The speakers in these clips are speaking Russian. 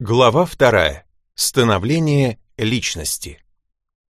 Глава вторая. Становление личности.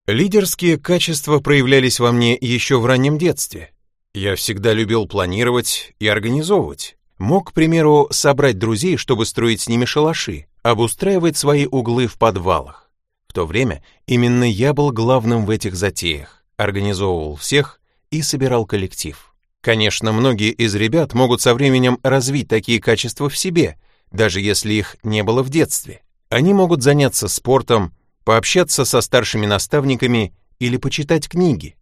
Лидерские качества проявлялись во мне еще в раннем детстве. Я всегда любил планировать и организовывать. Мог, к примеру, собрать друзей, чтобы строить с ними шалаши, обустраивать свои углы в подвалах. В то время именно я был главным в этих затеях, организовывал всех и собирал коллектив. Конечно, многие из ребят могут со временем развить такие качества в себе, даже если их не было в детстве. Они могут заняться спортом, пообщаться со старшими наставниками или почитать книги.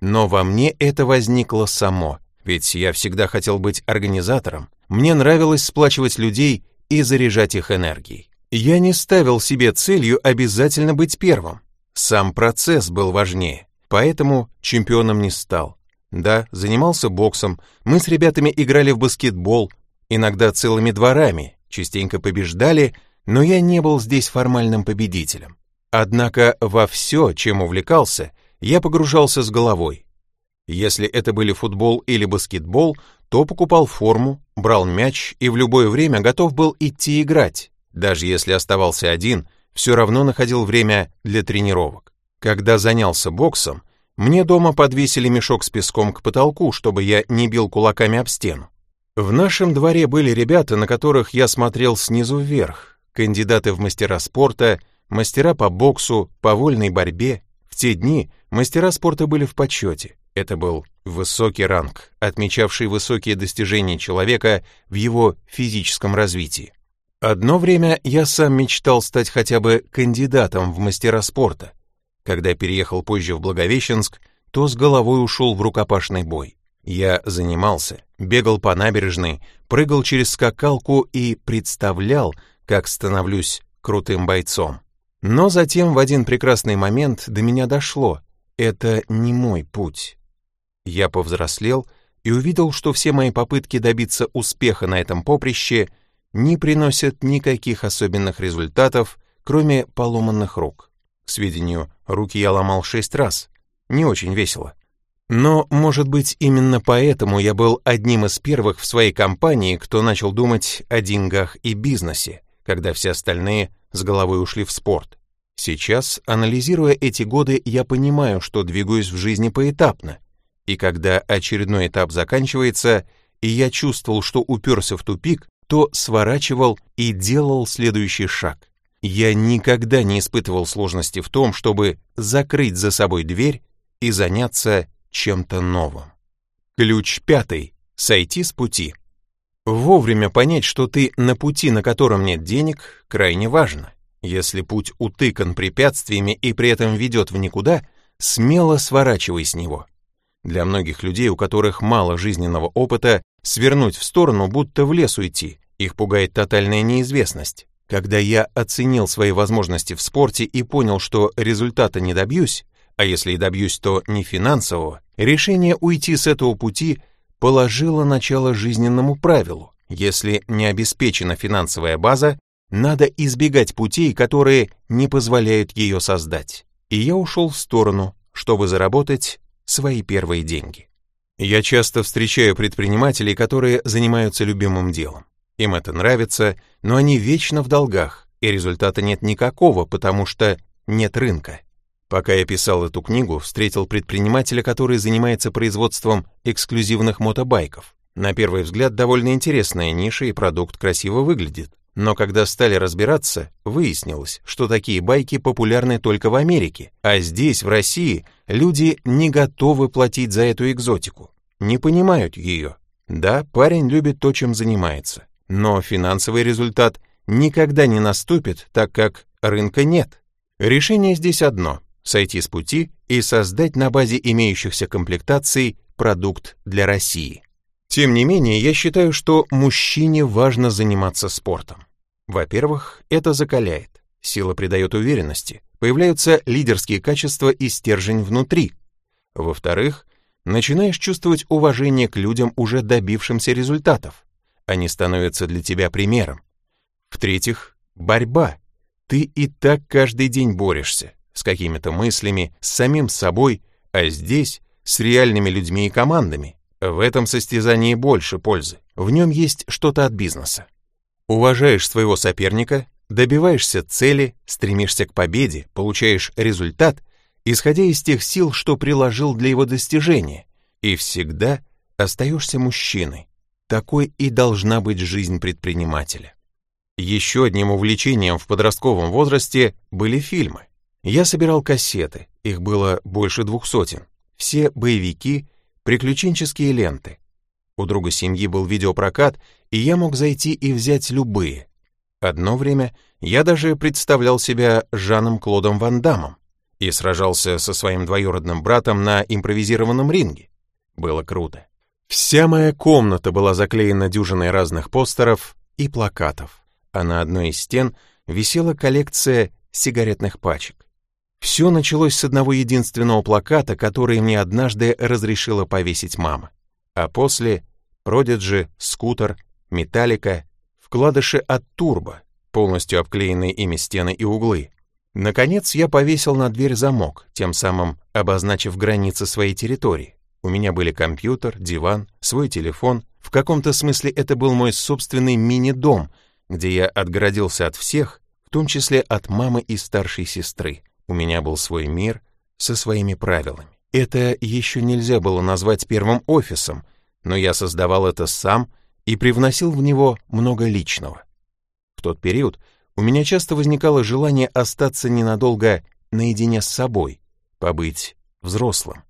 Но во мне это возникло само, ведь я всегда хотел быть организатором. Мне нравилось сплачивать людей и заряжать их энергией. Я не ставил себе целью обязательно быть первым. Сам процесс был важнее, поэтому чемпионом не стал. Да, занимался боксом, мы с ребятами играли в баскетбол, иногда целыми дворами, частенько побеждали, но я не был здесь формальным победителем. Однако во все, чем увлекался, я погружался с головой. Если это были футбол или баскетбол, то покупал форму, брал мяч и в любое время готов был идти играть. Даже если оставался один, все равно находил время для тренировок. Когда занялся боксом, мне дома подвесили мешок с песком к потолку, чтобы я не бил кулаками об стену. В нашем дворе были ребята, на которых я смотрел снизу вверх, кандидаты в мастера спорта, мастера по боксу, по вольной борьбе. В те дни мастера спорта были в почете. Это был высокий ранг, отмечавший высокие достижения человека в его физическом развитии. Одно время я сам мечтал стать хотя бы кандидатом в мастера спорта. Когда переехал позже в Благовещенск, то с головой ушел в рукопашный бой. Я занимался, бегал по набережной, прыгал через скакалку и представлял, как становлюсь крутым бойцом. Но затем в один прекрасный момент до меня дошло, это не мой путь. Я повзрослел и увидел, что все мои попытки добиться успеха на этом поприще не приносят никаких особенных результатов, кроме поломанных рук. К сведению, руки я ломал шесть раз. Не очень весело. Но, может быть, именно поэтому я был одним из первых в своей компании, кто начал думать о деньгах и бизнесе, когда все остальные с головой ушли в спорт. Сейчас, анализируя эти годы, я понимаю, что двигаюсь в жизни поэтапно. И когда очередной этап заканчивается, и я чувствовал, что уперся в тупик, то сворачивал и делал следующий шаг. Я никогда не испытывал сложности в том, чтобы закрыть за собой дверь и заняться чем-то новым. Ключ пятый. Сойти с пути. Вовремя понять, что ты на пути, на котором нет денег, крайне важно. Если путь утыкан препятствиями и при этом ведет в никуда, смело сворачивай с него. Для многих людей, у которых мало жизненного опыта, свернуть в сторону, будто в лес уйти, их пугает тотальная неизвестность. Когда я оценил свои возможности в спорте и понял, что результата не добьюсь, а если и добьюсь, то не финансового, решение уйти с этого пути положило начало жизненному правилу. Если не обеспечена финансовая база, надо избегать путей, которые не позволяют ее создать. И я ушел в сторону, чтобы заработать свои первые деньги. Я часто встречаю предпринимателей, которые занимаются любимым делом. Им это нравится, но они вечно в долгах, и результата нет никакого, потому что нет рынка. Пока я писал эту книгу, встретил предпринимателя, который занимается производством эксклюзивных мотобайков. На первый взгляд довольно интересная ниша и продукт красиво выглядит. Но когда стали разбираться, выяснилось, что такие байки популярны только в Америке, а здесь, в России, люди не готовы платить за эту экзотику, не понимают ее. Да, парень любит то, чем занимается, но финансовый результат никогда не наступит, так как рынка нет. Решение здесь одно сойти с пути и создать на базе имеющихся комплектаций продукт для России. Тем не менее, я считаю, что мужчине важно заниматься спортом. Во-первых, это закаляет, сила придает уверенности, появляются лидерские качества и стержень внутри. Во-вторых, начинаешь чувствовать уважение к людям, уже добившимся результатов. Они становятся для тебя примером. В-третьих, борьба. Ты и так каждый день борешься с какими-то мыслями, с самим собой, а здесь с реальными людьми и командами. В этом состязании больше пользы, в нем есть что-то от бизнеса. Уважаешь своего соперника, добиваешься цели, стремишься к победе, получаешь результат, исходя из тех сил, что приложил для его достижения, и всегда остаешься мужчиной. Такой и должна быть жизнь предпринимателя. Еще одним увлечением в подростковом возрасте были фильмы. Я собирал кассеты, их было больше двух сотен. Все боевики, приключенческие ленты. У друга семьи был видеопрокат, и я мог зайти и взять любые. Одно время я даже представлял себя Жаном Клодом Ван Дамом и сражался со своим двоюродным братом на импровизированном ринге. Было круто. Вся моя комната была заклеена дюжиной разных постеров и плакатов, а на одной из стен висела коллекция сигаретных пачек. Все началось с одного единственного плаката, который мне однажды разрешила повесить мама. А после Продиджи, скутер, металлика, вкладыши от турбо, полностью обклеенные ими стены и углы. Наконец я повесил на дверь замок, тем самым обозначив границы своей территории. У меня были компьютер, диван, свой телефон. В каком-то смысле это был мой собственный мини-дом, где я отгородился от всех, в том числе от мамы и старшей сестры. У меня был свой мир со своими правилами. Это еще нельзя было назвать первым офисом, но я создавал это сам и привносил в него много личного. В тот период у меня часто возникало желание остаться ненадолго наедине с собой, побыть взрослым.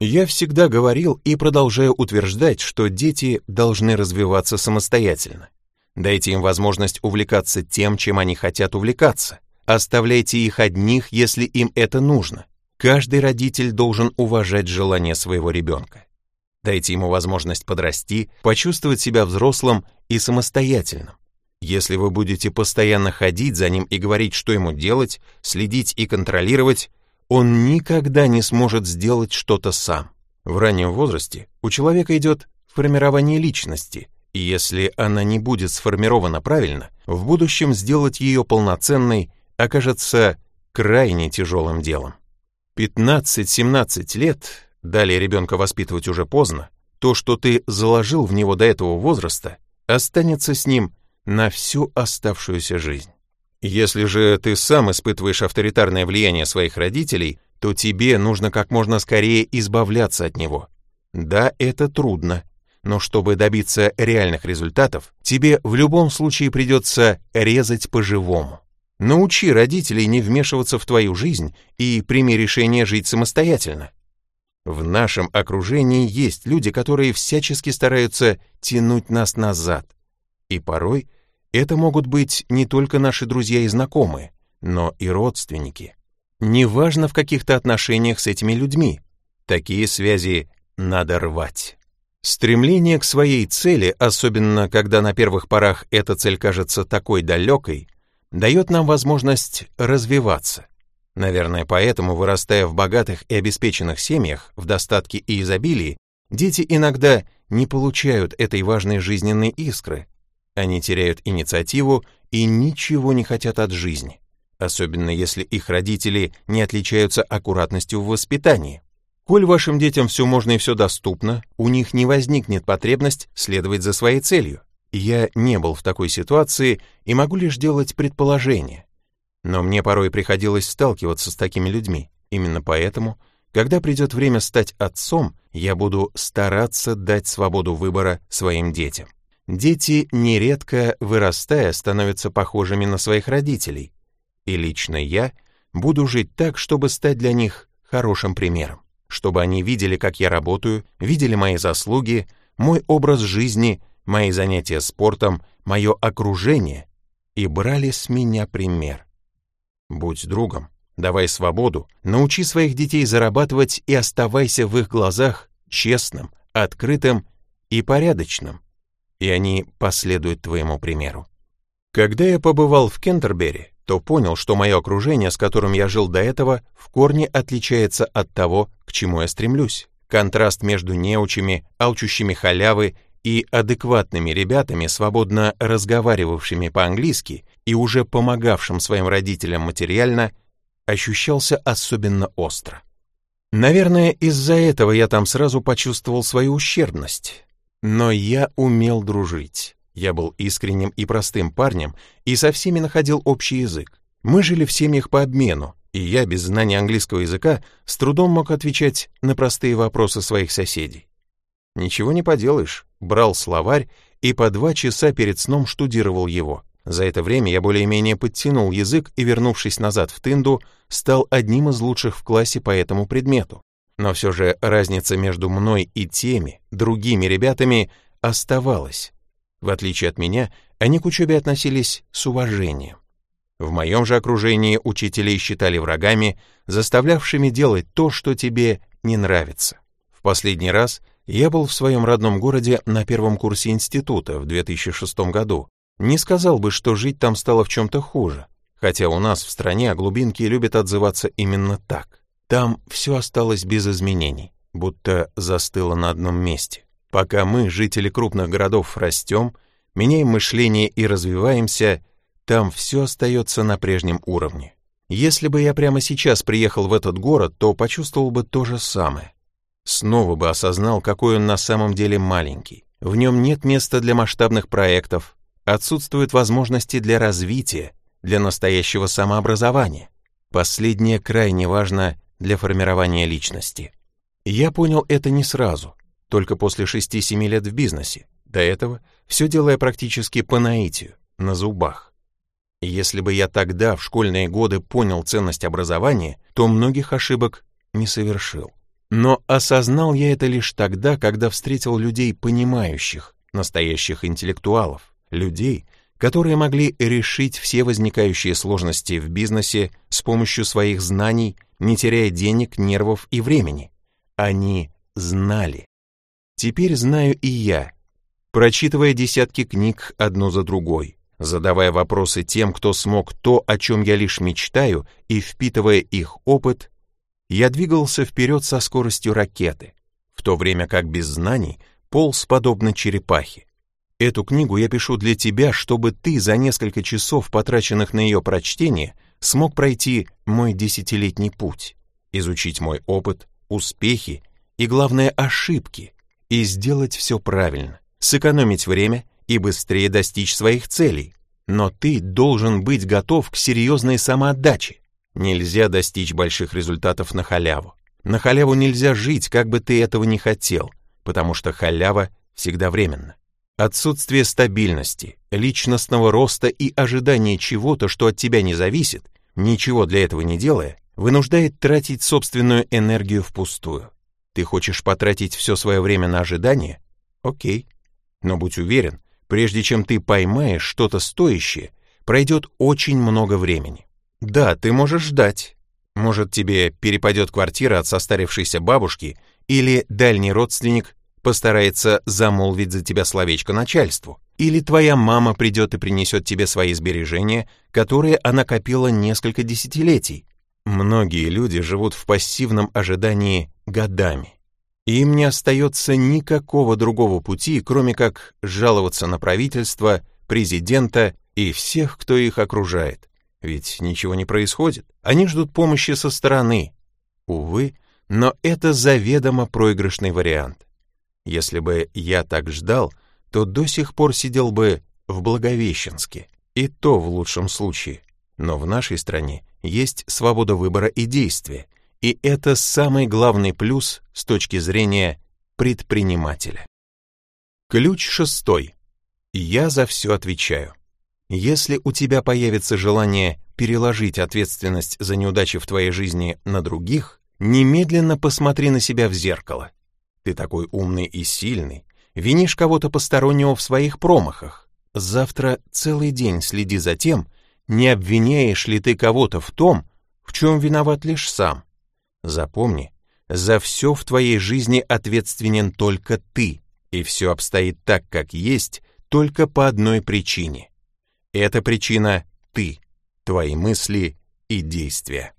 Я всегда говорил и продолжаю утверждать, что дети должны развиваться самостоятельно. Дайте им возможность увлекаться тем, чем они хотят увлекаться. Оставляйте их одних, если им это нужно. Каждый родитель должен уважать желание своего ребенка. Дайте ему возможность подрасти, почувствовать себя взрослым и самостоятельным. Если вы будете постоянно ходить за ним и говорить, что ему делать, следить и контролировать, он никогда не сможет сделать что-то сам. В раннем возрасте у человека идет формирование личности, и если она не будет сформирована правильно, в будущем сделать ее полноценной окажется крайне тяжелым делом. 15-17 лет, далее ребенка воспитывать уже поздно, то, что ты заложил в него до этого возраста, останется с ним на всю оставшуюся жизнь. Если же ты сам испытываешь авторитарное влияние своих родителей, то тебе нужно как можно скорее избавляться от него. Да, это трудно, но чтобы добиться реальных результатов, тебе в любом случае придется резать по-живому. Научи родителей не вмешиваться в твою жизнь и прими решение жить самостоятельно. В нашем окружении есть люди, которые всячески стараются тянуть нас назад. И порой это могут быть не только наши друзья и знакомые, но и родственники. Неважно в каких-то отношениях с этими людьми, такие связи надо рвать. Стремление к своей цели, особенно когда на первых порах эта цель кажется такой далекой, дает нам возможность развиваться. Наверное, поэтому, вырастая в богатых и обеспеченных семьях, в достатке и изобилии, дети иногда не получают этой важной жизненной искры. Они теряют инициативу и ничего не хотят от жизни, особенно если их родители не отличаются аккуратностью в воспитании. Коль вашим детям все можно и все доступно, у них не возникнет потребность следовать за своей целью. Я не был в такой ситуации и могу лишь делать предположения. Но мне порой приходилось сталкиваться с такими людьми. Именно поэтому, когда придет время стать отцом, я буду стараться дать свободу выбора своим детям. Дети, нередко вырастая, становятся похожими на своих родителей. И лично я буду жить так, чтобы стать для них хорошим примером. Чтобы они видели, как я работаю, видели мои заслуги, мой образ жизни мои занятия спортом, мое окружение и брали с меня пример. Будь другом, давай свободу, научи своих детей зарабатывать и оставайся в их глазах честным, открытым и порядочным, и они последуют твоему примеру. Когда я побывал в Кентербери, то понял, что мое окружение, с которым я жил до этого, в корне отличается от того, к чему я стремлюсь. Контраст между неучами, алчущими халявы и адекватными ребятами, свободно разговаривавшими по-английски и уже помогавшим своим родителям материально, ощущался особенно остро. Наверное, из-за этого я там сразу почувствовал свою ущербность. Но я умел дружить. Я был искренним и простым парнем и со всеми находил общий язык. Мы жили в семьях по обмену, и я без знания английского языка с трудом мог отвечать на простые вопросы своих соседей. Ничего не поделаешь, брал словарь и по два часа перед сном штудировал его. За это время я более-менее подтянул язык и, вернувшись назад в Тынду, стал одним из лучших в классе по этому предмету. Но все же разница между мной и теми, другими ребятами, оставалась. В отличие от меня, они к учебе относились с уважением. В моем же окружении учителей считали врагами, заставлявшими делать то, что тебе не нравится. В последний раз я был в своем родном городе на первом курсе института в 2006 году. Не сказал бы, что жить там стало в чем-то хуже, хотя у нас в стране глубинки любят отзываться именно так. Там все осталось без изменений, будто застыло на одном месте. Пока мы, жители крупных городов, растем, меняем мышление и развиваемся, там все остается на прежнем уровне. Если бы я прямо сейчас приехал в этот город, то почувствовал бы то же самое. Снова бы осознал, какой он на самом деле маленький. В нем нет места для масштабных проектов, отсутствуют возможности для развития, для настоящего самообразования. Последнее крайне важно для формирования личности. Я понял это не сразу, только после 6-7 лет в бизнесе. До этого все делая практически по наитию, на зубах. Если бы я тогда, в школьные годы, понял ценность образования, то многих ошибок не совершил. Но осознал я это лишь тогда, когда встретил людей понимающих, настоящих интеллектуалов, людей, которые могли решить все возникающие сложности в бизнесе с помощью своих знаний, не теряя денег, нервов и времени. Они знали. Теперь знаю и я, прочитывая десятки книг одну за другой, задавая вопросы тем, кто смог то, о чем я лишь мечтаю, и впитывая их опыт, я двигался вперед со скоростью ракеты, в то время как без знаний полз подобно черепахе. Эту книгу я пишу для тебя, чтобы ты за несколько часов, потраченных на ее прочтение, смог пройти мой десятилетний путь, изучить мой опыт, успехи и, главное, ошибки, и сделать все правильно, сэкономить время и быстрее достичь своих целей. Но ты должен быть готов к серьезной самоотдаче. Нельзя достичь больших результатов на халяву. На халяву нельзя жить, как бы ты этого не хотел, потому что халява всегда временна. Отсутствие стабильности, личностного роста и ожидание чего-то, что от тебя не зависит, ничего для этого не делая, вынуждает тратить собственную энергию впустую. Ты хочешь потратить все свое время на ожидание? Окей. Но будь уверен, Прежде чем ты поймаешь что-то стоящее, пройдет очень много времени. Да, ты можешь ждать. Может, тебе перепадет квартира от состарившейся бабушки, или дальний родственник постарается замолвить за тебя словечко начальству, или твоя мама придет и принесет тебе свои сбережения, которые она копила несколько десятилетий. Многие люди живут в пассивном ожидании годами. Им не остается никакого другого пути, кроме как жаловаться на правительство, президента и всех, кто их окружает. Ведь ничего не происходит. Они ждут помощи со стороны. Увы, но это заведомо проигрышный вариант. Если бы я так ждал, то до сих пор сидел бы в Благовещенске, и то в лучшем случае. Но в нашей стране есть свобода выбора и действия, и это самый главный плюс с точки зрения предпринимателя. Ключ шестой. Я за все отвечаю. Если у тебя появится желание переложить ответственность за неудачи в твоей жизни на других, немедленно посмотри на себя в зеркало. Ты такой умный и сильный, винишь кого-то постороннего в своих промахах. Завтра целый день следи за тем, не обвиняешь ли ты кого-то в том, в чем виноват лишь сам. Запомни, за все в твоей жизни ответственен только ты, и все обстоит так, как есть, только по одной причине. Эта причина — ты, твои мысли и действия.